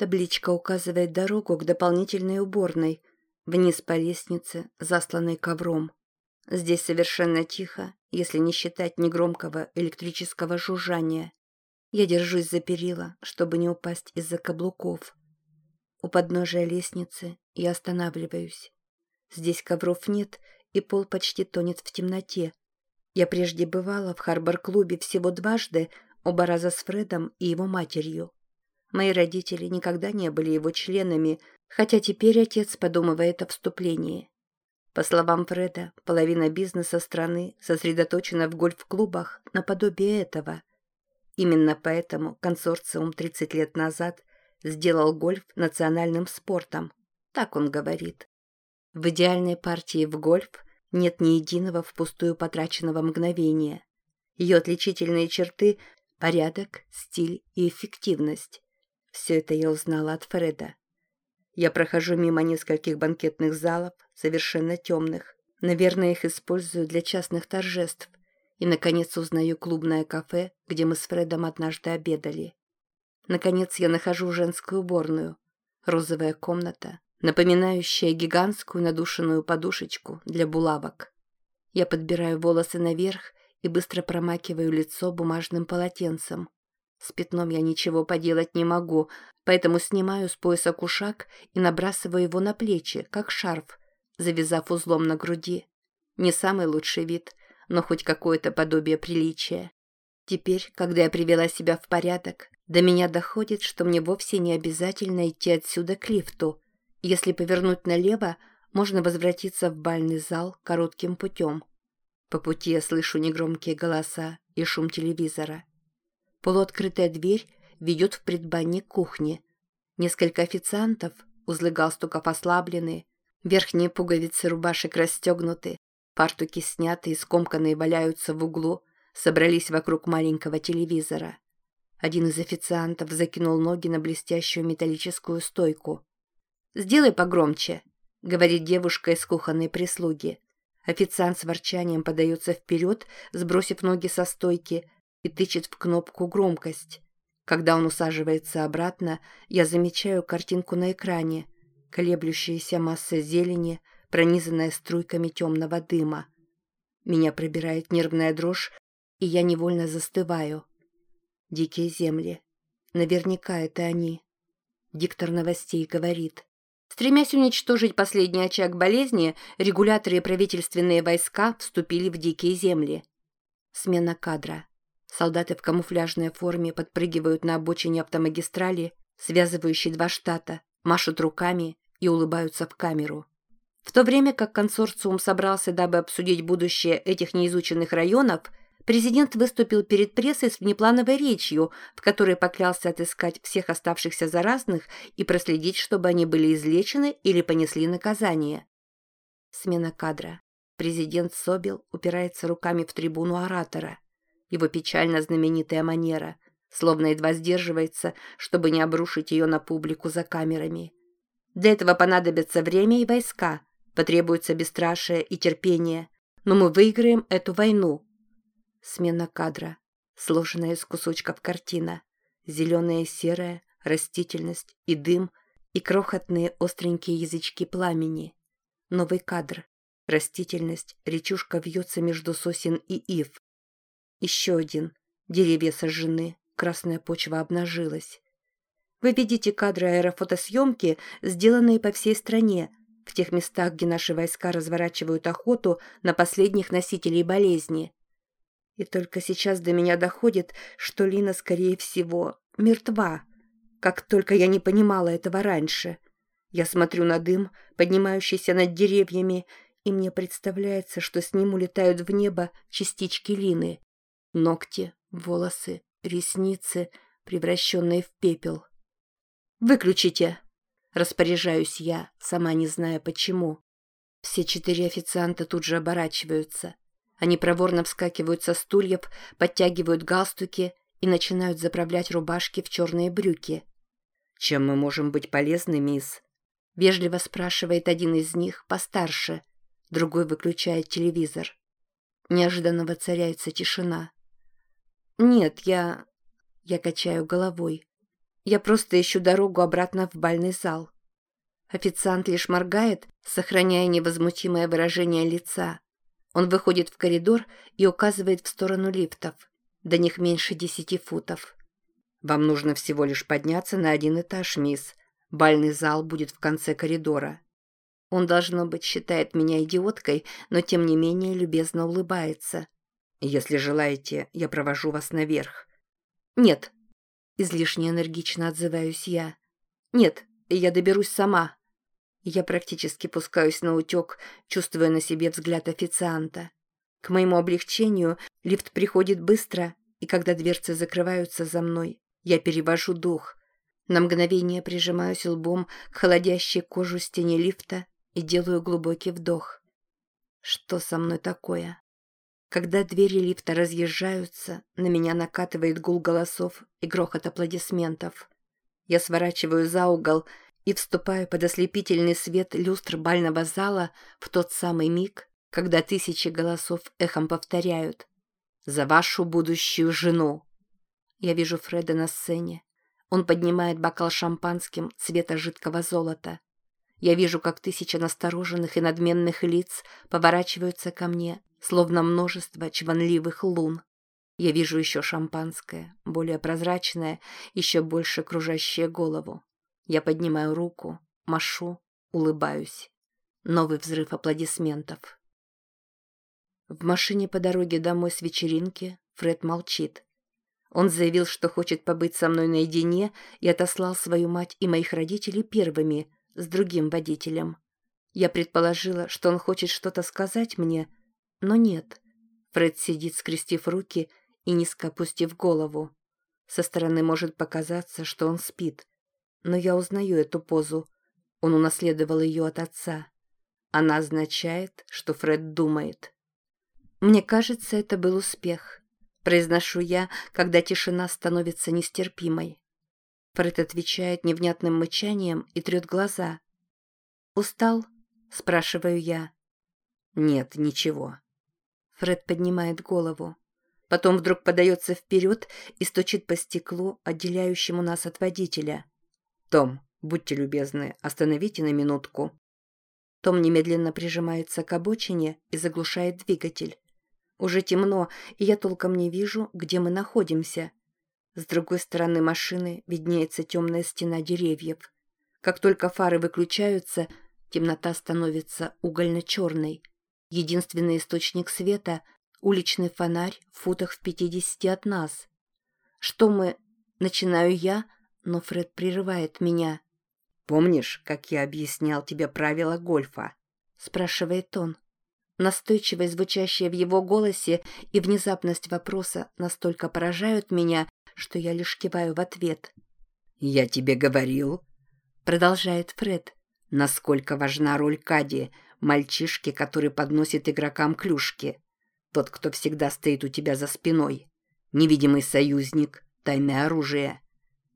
Табличка указывает дорогу к дополнительной уборной, вниз по лестнице, засланной ковром. Здесь совершенно тихо, если не считать негромкого электрического жужжания. Я держусь за перила, чтобы не упасть из-за каблуков. У подножия лестницы я останавливаюсь. Здесь ковров нет, и пол почти тонет в темноте. Я прежде бывала в Харбор-клубе всего дважды, оба раза с Фредом и его матерью. Мои родители никогда не были его членами, хотя теперь отец подумывает о вступлении. По словам Фреда, половина бизнеса страны сосредоточена в гольф-клубах наподобие этого. Именно поэтому консорциум 30 лет назад сделал гольф национальным спортом. Так он говорит. В идеальной партии в гольф нет ни единого впустую потраченного мгновения. Ее отличительные черты – порядок, стиль и эффективность. Все это я узнала от Фреда. Я прохожу мимо нескольких банкетных залов, совершенно темных. Наверное, их использую для частных торжеств. И, наконец, узнаю клубное кафе, где мы с Фредом однажды обедали. Наконец, я нахожу женскую уборную. Розовая комната, напоминающая гигантскую надушенную подушечку для булавок. Я подбираю волосы наверх и быстро промакиваю лицо бумажным полотенцем. С пятном я ничего поделать не могу, поэтому снимаю с пояса кушак и набрасываю его на плечи, как шарф, завязав узлом на груди. Не самый лучший вид, но хоть какое-то подобие приличия. Теперь, когда я привела себя в порядок, до меня доходит, что мне вовсе не обязательно идти отсюда к лифту. Если повернуть налево, можно возвратиться в бальный зал коротким путем. По пути я слышу негромкие голоса и шум телевизора. Полуоткрытая дверь ведет в предбанник кухни. Несколько официантов, узлы галстуков ослаблены, верхние пуговицы рубашек расстегнуты, фартуки сняты и скомканные валяются в углу, собрались вокруг маленького телевизора. Один из официантов закинул ноги на блестящую металлическую стойку. «Сделай погромче», — говорит девушка из кухонной прислуги. Официант с ворчанием подается вперед, сбросив ноги со стойки, и тычет в кнопку «Громкость». Когда он усаживается обратно, я замечаю картинку на экране, колеблющаяся масса зелени, пронизанная струйками темного дыма. Меня пробирает нервная дрожь, и я невольно застываю. Дикие земли. Наверняка это они. Диктор новостей говорит. Стремясь уничтожить последний очаг болезни, регуляторы и правительственные войска вступили в дикие земли. Смена кадра. Солдаты в камуфляжной форме подпрыгивают на обочине автомагистрали, связывающей два штата, машут руками и улыбаются в камеру. В то время как консорциум собрался, дабы обсудить будущее этих неизученных районов, президент выступил перед прессой с внеплановой речью, в которой поклялся отыскать всех оставшихся заразных и проследить, чтобы они были излечены или понесли наказание. Смена кадра. Президент Собил упирается руками в трибуну оратора – его печально знаменитая манера, словно едва сдерживается, чтобы не обрушить ее на публику за камерами. Для этого понадобится время и войска, потребуется бесстрашие и терпение, но мы выиграем эту войну. Смена кадра, сложенная из кусочков картина, зеленая и серая, растительность и дым, и крохотные остренькие язычки пламени. Новый кадр, растительность, речушка вьется между сосен и ив, еще один. Деревья сожжены, красная почва обнажилась. Вы видите кадры аэрофотосъемки, сделанные по всей стране, в тех местах, где наши войска разворачивают охоту на последних носителей болезни. И только сейчас до меня доходит, что Лина, скорее всего, мертва. Как только я не понимала этого раньше. Я смотрю на дым, поднимающийся над деревьями, и мне представляется, что с ним улетают в небо частички Лины. Ногти, волосы, ресницы, превращенные в пепел. «Выключите!» – распоряжаюсь я, сама не зная почему. Все четыре официанта тут же оборачиваются. Они проворно вскакивают со стульев, подтягивают галстуки и начинают заправлять рубашки в черные брюки. «Чем мы можем быть полезны, мисс?» Вежливо спрашивает один из них, постарше. Другой выключает телевизор. Неожиданно воцаряется тишина. «Нет, я...» Я качаю головой. Я просто ищу дорогу обратно в бальный зал. Официант лишь моргает, сохраняя невозмутимое выражение лица. Он выходит в коридор и указывает в сторону лифтов. До них меньше десяти футов. «Вам нужно всего лишь подняться на один этаж, мисс. Бальный зал будет в конце коридора». Он, должно быть, считает меня идиоткой, но тем не менее любезно улыбается. «Если желаете, я провожу вас наверх». «Нет», — излишне энергично отзываюсь я. «Нет, я доберусь сама». Я практически пускаюсь на утек, чувствуя на себе взгляд официанта. К моему облегчению лифт приходит быстро, и когда дверцы закрываются за мной, я перевожу дух. На мгновение прижимаюсь лбом к холодящей кожу стене лифта и делаю глубокий вдох. Что со мной такое? Когда двери лифта разъезжаются, на меня накатывает гул голосов и грохот аплодисментов. Я сворачиваю за угол и вступаю под ослепительный свет люстр бального зала в тот самый миг, когда тысячи голосов эхом повторяют «За вашу будущую жену!». Я вижу Фреда на сцене. Он поднимает бокал шампанским цвета жидкого золота. Я вижу, как тысяча настороженных и надменных лиц поворачиваются ко мне, словно множество чванливых лун. Я вижу еще шампанское, более прозрачное, еще больше кружащее голову. Я поднимаю руку, машу, улыбаюсь. Новый взрыв аплодисментов. В машине по дороге домой с вечеринки Фред молчит. Он заявил, что хочет побыть со мной наедине и отослал свою мать и моих родителей первыми, с другим водителем. Я предположила, что он хочет что-то сказать мне, но нет. Фред сидит, скрестив руки и низко опустив голову. Со стороны может показаться, что он спит но я узнаю эту позу. Он унаследовал ее от отца. Она означает, что Фред думает. Мне кажется, это был успех. Произношу я, когда тишина становится нестерпимой. Фред отвечает невнятным мычанием и трет глаза. «Устал?» – спрашиваю я. «Нет, ничего». Фред поднимает голову. Потом вдруг подается вперед и стучит по стеклу, отделяющему нас от водителя. «Том, будьте любезны, остановите на минутку». Том немедленно прижимается к обочине и заглушает двигатель. Уже темно, и я толком не вижу, где мы находимся. С другой стороны машины виднеется темная стена деревьев. Как только фары выключаются, темнота становится угольно-черной. Единственный источник света — уличный фонарь в футах в пятидесяти от нас. Что мы... Начинаю я, но Фред прерывает меня. «Помнишь, как я объяснял тебе правила гольфа?» – спрашивает он. Настойчивость, звучащая в его голосе, и внезапность вопроса настолько поражают меня, что я лишь киваю в ответ. «Я тебе говорил», — продолжает Фред, — «насколько важна роль Кади, мальчишки, который подносит игрокам клюшки. Тот, кто всегда стоит у тебя за спиной. Невидимый союзник, тайное оружие.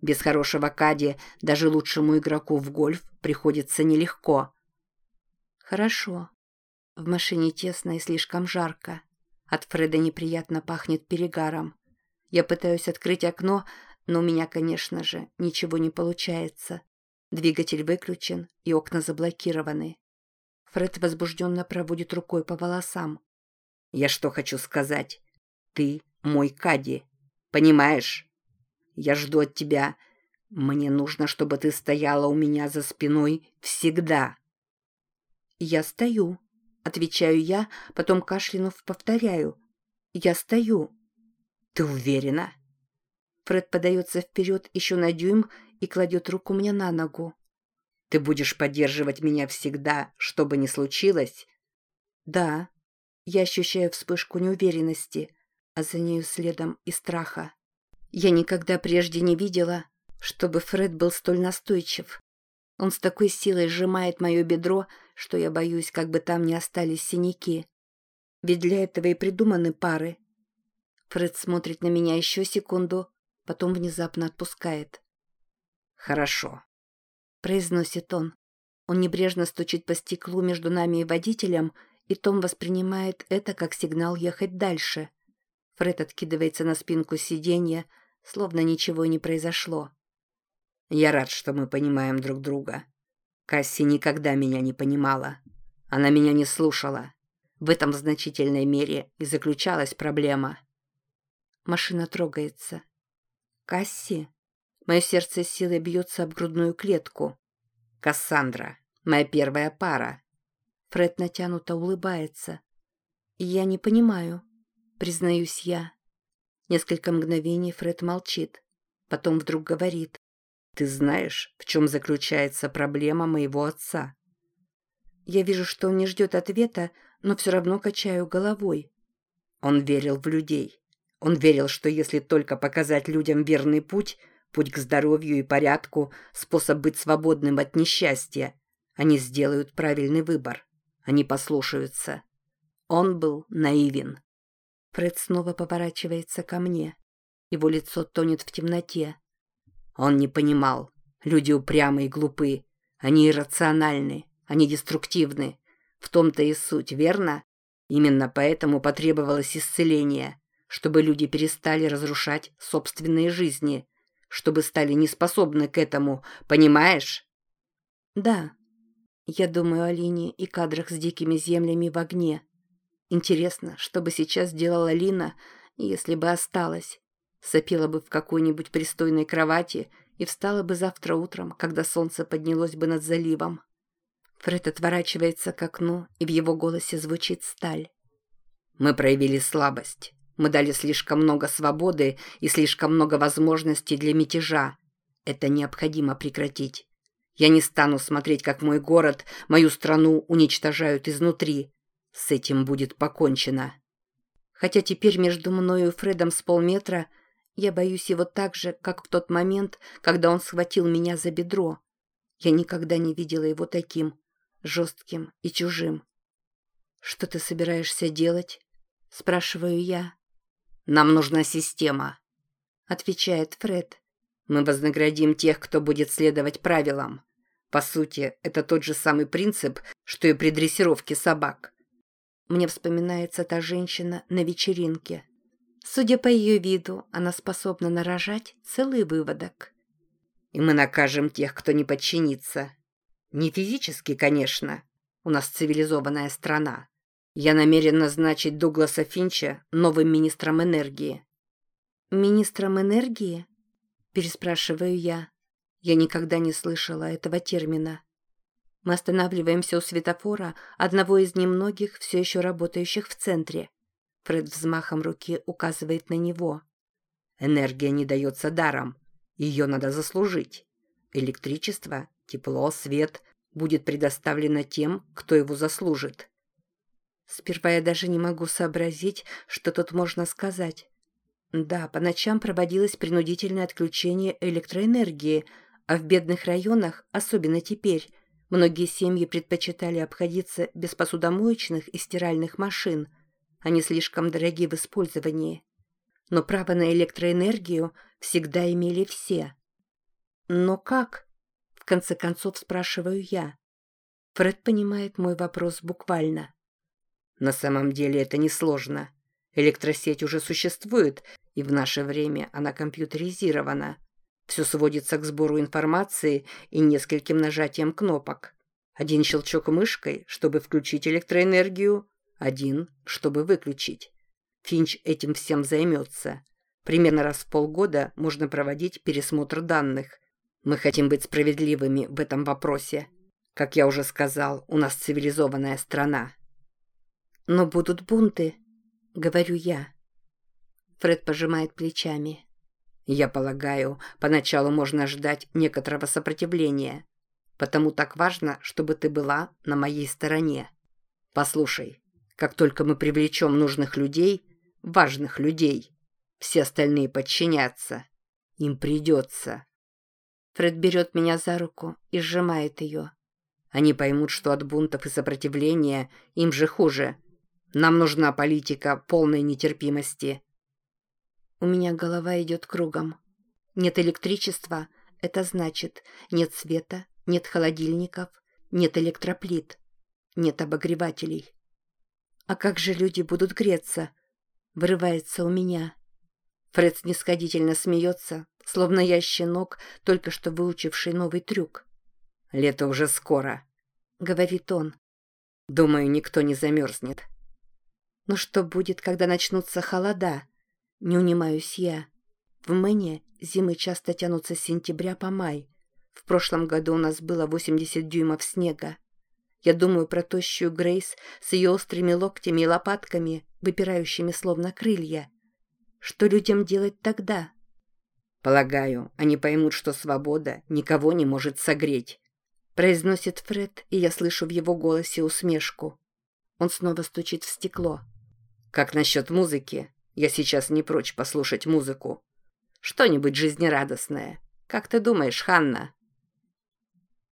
Без хорошего кади даже лучшему игроку в гольф приходится нелегко. Хорошо. В машине тесно и слишком жарко. От Фреда неприятно пахнет перегаром. Я пытаюсь открыть окно, но у меня, конечно же, ничего не получается. Двигатель выключен, и окна заблокированы. Фред возбужденно проводит рукой по волосам. «Я что хочу сказать? Ты мой Кади. Понимаешь?» Я жду от тебя. Мне нужно, чтобы ты стояла у меня за спиной всегда». «Я стою», — отвечаю я, потом кашлянув повторяю. «Я стою». «Ты уверена?» Фред подается вперед еще на дюйм и кладет руку мне на ногу. «Ты будешь поддерживать меня всегда, что бы ни случилось?» «Да». Я ощущаю вспышку неуверенности, а за нею следом и страха. Я никогда прежде не видела, чтобы Фред был столь настойчив. Он с такой силой сжимает мое бедро, что я боюсь, как бы там не остались синяки. Ведь для этого и придуманы пары. Фред смотрит на меня еще секунду, потом внезапно отпускает. «Хорошо», — произносит он. Он небрежно стучит по стеклу между нами и водителем, и Том воспринимает это как сигнал ехать дальше. Фред откидывается на спинку сиденья, словно ничего не произошло. Я рад, что мы понимаем друг друга. Касси никогда меня не понимала. Она меня не слушала. В этом в значительной мере и заключалась проблема. Машина трогается. Касси? Мое сердце силой бьется об грудную клетку. Кассандра, моя первая пара. Фред натянуто улыбается. Я не понимаю, признаюсь я. Несколько мгновений Фред молчит. Потом вдруг говорит. Ты знаешь, в чем заключается проблема моего отца? Я вижу, что он не ждет ответа, но все равно качаю головой. Он верил в людей. Он верил, что если только показать людям верный путь, путь к здоровью и порядку, способ быть свободным от несчастья, они сделают правильный выбор. Они послушаются. Он был наивен. Фред снова поворачивается ко мне. Его лицо тонет в темноте. Он не понимал. Люди упрямы и глупы. Они иррациональны. Они деструктивны. В том-то и суть, верно? Именно поэтому потребовалось исцеление, чтобы люди перестали разрушать собственные жизни, чтобы стали неспособны к этому, понимаешь? Да. Я думаю о Лине и кадрах с дикими землями в огне. Интересно, что бы сейчас делала Лина, если бы осталась. Сопела бы в какой-нибудь пристойной кровати и встала бы завтра утром, когда солнце поднялось бы над заливом. Фред отворачивается к окну, и в его голосе звучит сталь. «Мы проявили слабость. Мы дали слишком много свободы и слишком много возможностей для мятежа. Это необходимо прекратить. Я не стану смотреть, как мой город, мою страну уничтожают изнутри. С этим будет покончено». Хотя теперь между мною и Фредом с полметра, я боюсь его так же, как в тот момент, когда он схватил меня за бедро. Я никогда не видела его таким жестким и чужим. «Что ты собираешься делать?» – спрашиваю я. «Нам нужна система», – отвечает Фред. «Мы вознаградим тех, кто будет следовать правилам. По сути, это тот же самый принцип, что и при дрессировке собак». Мне вспоминается та женщина на вечеринке. Судя по ее виду, она способна нарожать целый выводок. «И мы накажем тех, кто не подчинится», не физически, конечно. У нас цивилизованная страна. Я намерен назначить Дугласа Финча новым министром энергии». «Министром энергии?» – переспрашиваю я. Я никогда не слышала этого термина. Мы останавливаемся у светофора, одного из немногих, все еще работающих в центре. Фред взмахом руки указывает на него. «Энергия не дается даром. Ее надо заслужить. Электричество Тепло, свет будет предоставлено тем, кто его заслужит. Сперва я даже не могу сообразить, что тут можно сказать. Да, по ночам проводилось принудительное отключение электроэнергии, а в бедных районах, особенно теперь, многие семьи предпочитали обходиться без посудомоечных и стиральных машин. Они слишком дороги в использовании. Но право на электроэнергию всегда имели все. Но как? В конце концов спрашиваю я. Фред понимает мой вопрос буквально. На самом деле это несложно. Электросеть уже существует, и в наше время она компьютеризирована. Все сводится к сбору информации и нескольким нажатием кнопок. Один щелчок мышкой, чтобы включить электроэнергию, один, чтобы выключить. Финч этим всем займется. Примерно раз в полгода можно проводить пересмотр данных, мы хотим быть справедливыми в этом вопросе. Как я уже сказал, у нас цивилизованная страна. Но будут бунты, говорю я. Фред пожимает плечами. Я полагаю, поначалу можно ждать некоторого сопротивления. Потому так важно, чтобы ты была на моей стороне. Послушай, как только мы привлечем нужных людей, важных людей, все остальные подчинятся. Им придется. Фред берет меня за руку и сжимает ее. Они поймут, что от бунтов и сопротивления им же хуже. Нам нужна политика полной нетерпимости. У меня голова идет кругом. Нет электричества, это значит нет света, нет холодильников, нет электроплит, нет обогревателей. А как же люди будут греться? Вырывается у меня. Фред снисходительно смеется, словно я щенок, только что выучивший новый трюк. «Лето уже скоро», — говорит он. «Думаю, никто не замерзнет». «Но что будет, когда начнутся холода?» Не унимаюсь я. В Мэне зимы часто тянутся с сентября по май. В прошлом году у нас было 80 дюймов снега. Я думаю про тощую Грейс с ее острыми локтями и лопатками, выпирающими словно крылья. Что людям делать тогда? Полагаю, они поймут, что свобода никого не может согреть. Произносит Фред, и я слышу в его голосе усмешку. Он снова стучит в стекло. Как насчет музыки? Я сейчас не прочь послушать музыку. Что-нибудь жизнерадостное. Как ты думаешь, Ханна?»